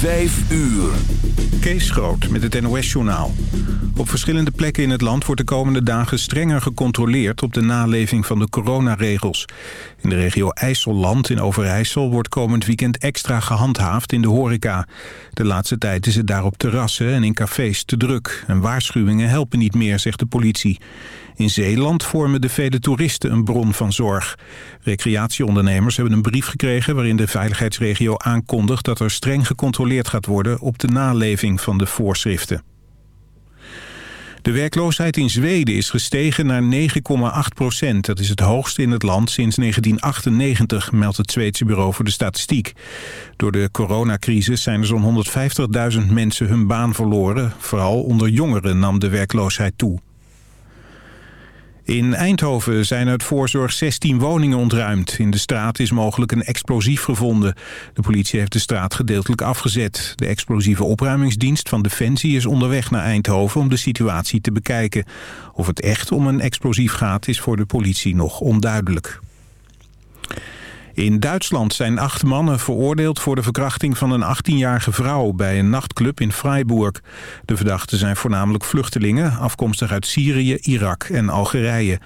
Vijf uur. Kees Groot met het NOS-journaal. Op verschillende plekken in het land wordt de komende dagen strenger gecontroleerd op de naleving van de coronaregels. In de regio IJsselland in Overijssel wordt komend weekend extra gehandhaafd in de horeca. De laatste tijd is het daar op terrassen en in cafés te druk. En waarschuwingen helpen niet meer, zegt de politie. In Zeeland vormen de vele toeristen een bron van zorg. Recreatieondernemers hebben een brief gekregen... waarin de veiligheidsregio aankondigt dat er streng gecontroleerd gaat worden... op de naleving van de voorschriften. De werkloosheid in Zweden is gestegen naar 9,8 procent. Dat is het hoogste in het land sinds 1998, meldt het Zweedse Bureau voor de Statistiek. Door de coronacrisis zijn er zo'n 150.000 mensen hun baan verloren. Vooral onder jongeren nam de werkloosheid toe. In Eindhoven zijn uit voorzorg 16 woningen ontruimd. In de straat is mogelijk een explosief gevonden. De politie heeft de straat gedeeltelijk afgezet. De explosieve opruimingsdienst van Defensie is onderweg naar Eindhoven om de situatie te bekijken. Of het echt om een explosief gaat is voor de politie nog onduidelijk. In Duitsland zijn acht mannen veroordeeld voor de verkrachting van een 18-jarige vrouw bij een nachtclub in Freiburg. De verdachten zijn voornamelijk vluchtelingen, afkomstig uit Syrië, Irak en Algerije.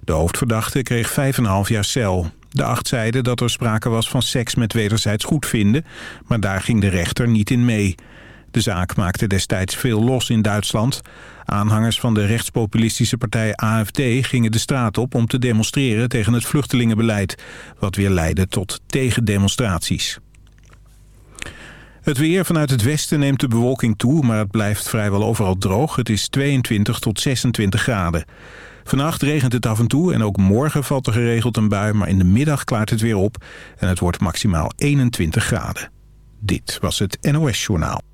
De hoofdverdachte kreeg 5,5 jaar cel. De acht zeiden dat er sprake was van seks met wederzijds goedvinden, maar daar ging de rechter niet in mee. De zaak maakte destijds veel los in Duitsland. Aanhangers van de rechtspopulistische partij AFD gingen de straat op om te demonstreren tegen het vluchtelingenbeleid, wat weer leidde tot tegendemonstraties. Het weer vanuit het westen neemt de bewolking toe, maar het blijft vrijwel overal droog. Het is 22 tot 26 graden. Vannacht regent het af en toe en ook morgen valt er geregeld een bui, maar in de middag klaart het weer op en het wordt maximaal 21 graden. Dit was het NOS Journaal.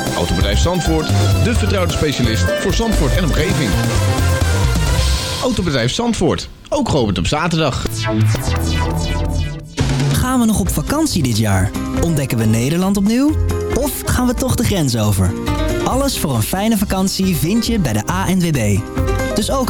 Autobedrijf Zandvoort, de vertrouwde specialist voor Zandvoort en omgeving. Autobedrijf Zandvoort, ook geopend op zaterdag. Gaan we nog op vakantie dit jaar? Ontdekken we Nederland opnieuw? Of gaan we toch de grens over? Alles voor een fijne vakantie vind je bij de ANWB. Dus ook...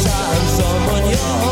sometimes someone you're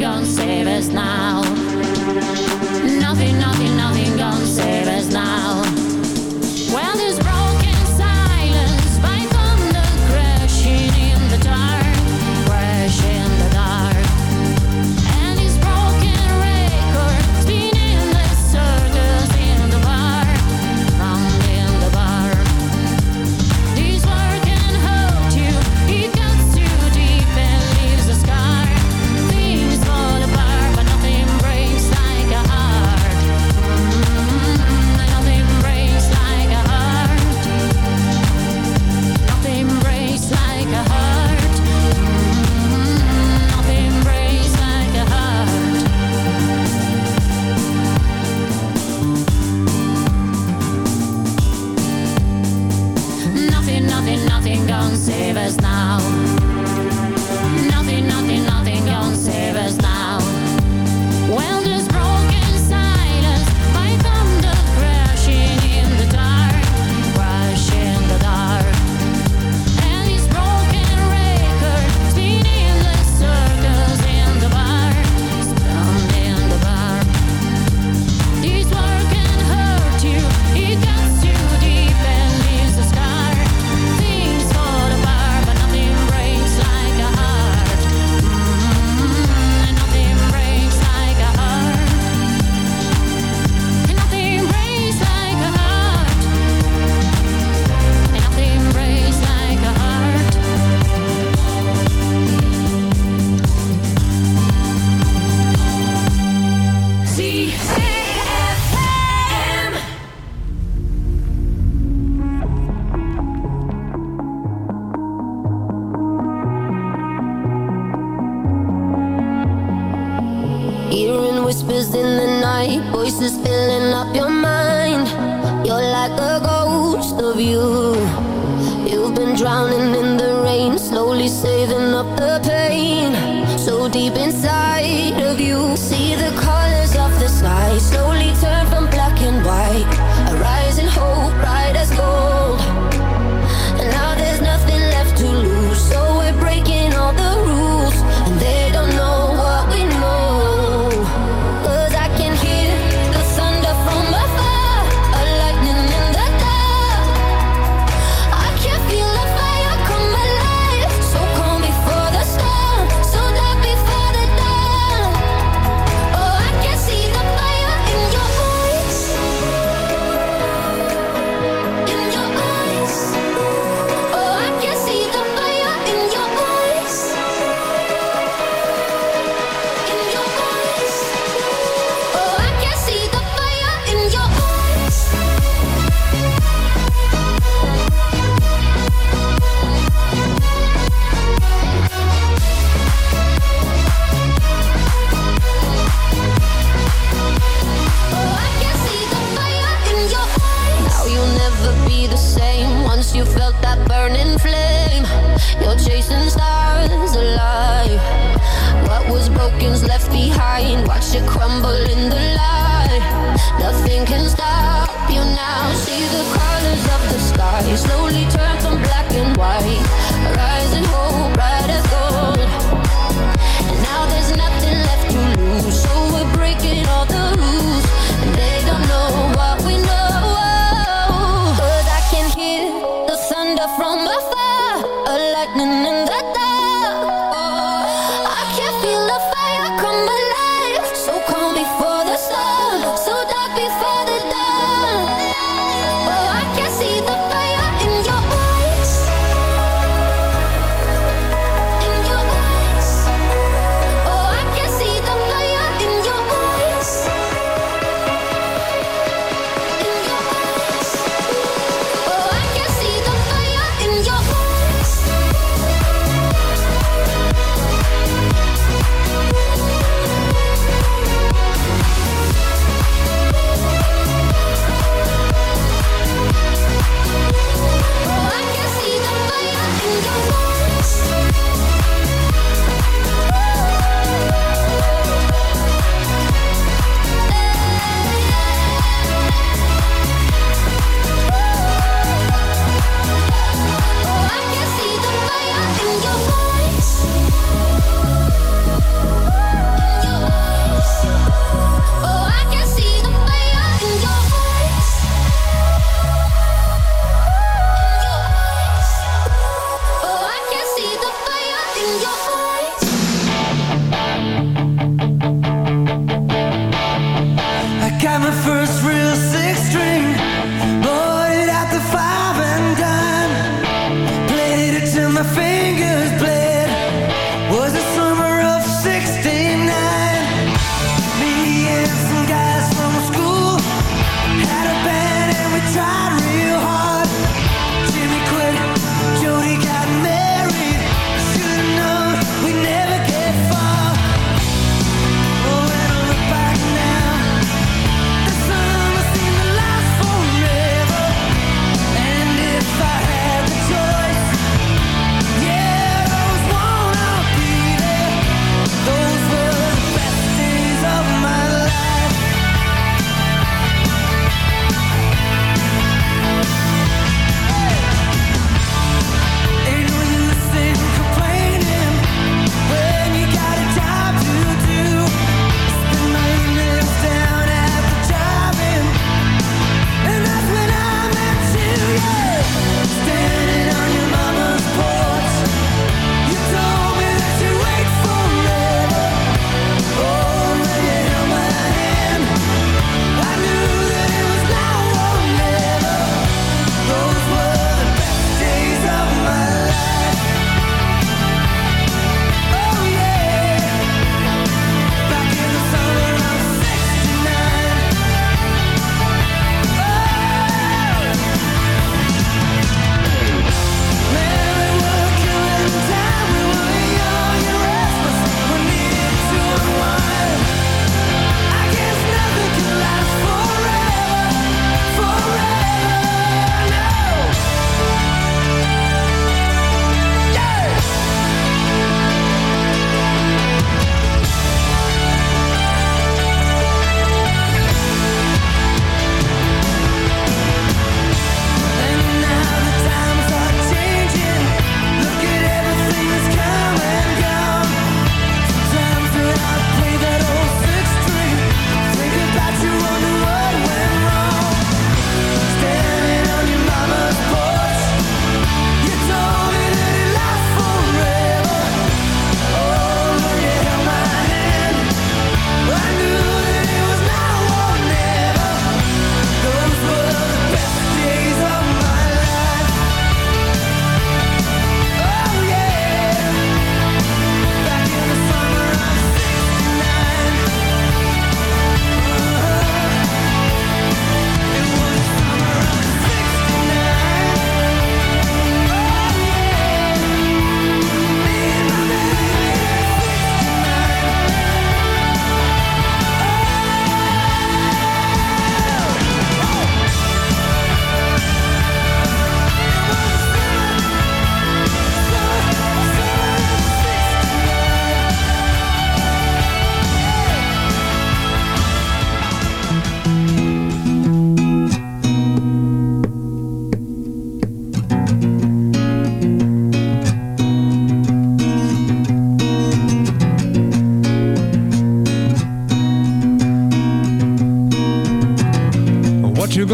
gonna save us now. night. Voices filling up your mind. You're like a ghost of you. You've been drowning feel hard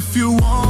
if you want.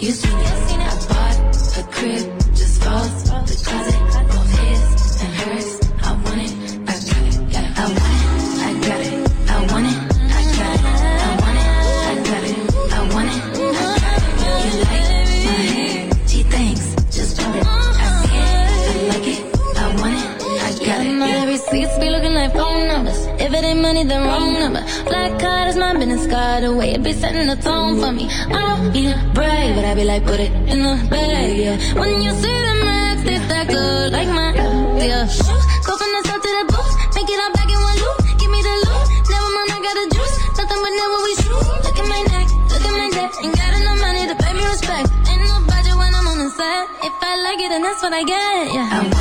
You seen it. I bought a crib, just falls the closet, both his and hers. I want it, I got it. I want it, I got it, I want it, I got it, I want it, I got it, I want it, I got it. You like my hair? She thinks, just bought it. I see it, I like it, I want it, I got it. Yeah. Receipts be looking like phone numbers. If it ain't money, then wrong number. Black card is my business card. The way it be setting the tone me. I don't a brag, but I be like, put it in the bag, yeah. When you see the max, they stack good like my, yeah. Go from the south to the booth. Make it all back in one loop. Give me the loot. Never mind, I got the juice. Nothing but never we shoot. Look at my neck, look at my neck. Ain't got enough money to pay me respect. Ain't no budget when I'm on the set. If I like it, then that's what I get, yeah.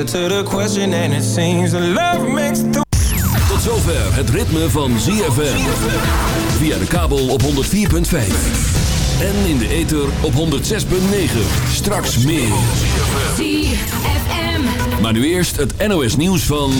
Answer to the question, and it seems that love makes the Tot zover het ritme van ZFM. Via de kabel op 104.5. En in de ether op 106.9. Straks meer. ZFM. Maar nu eerst het NOS nieuws van...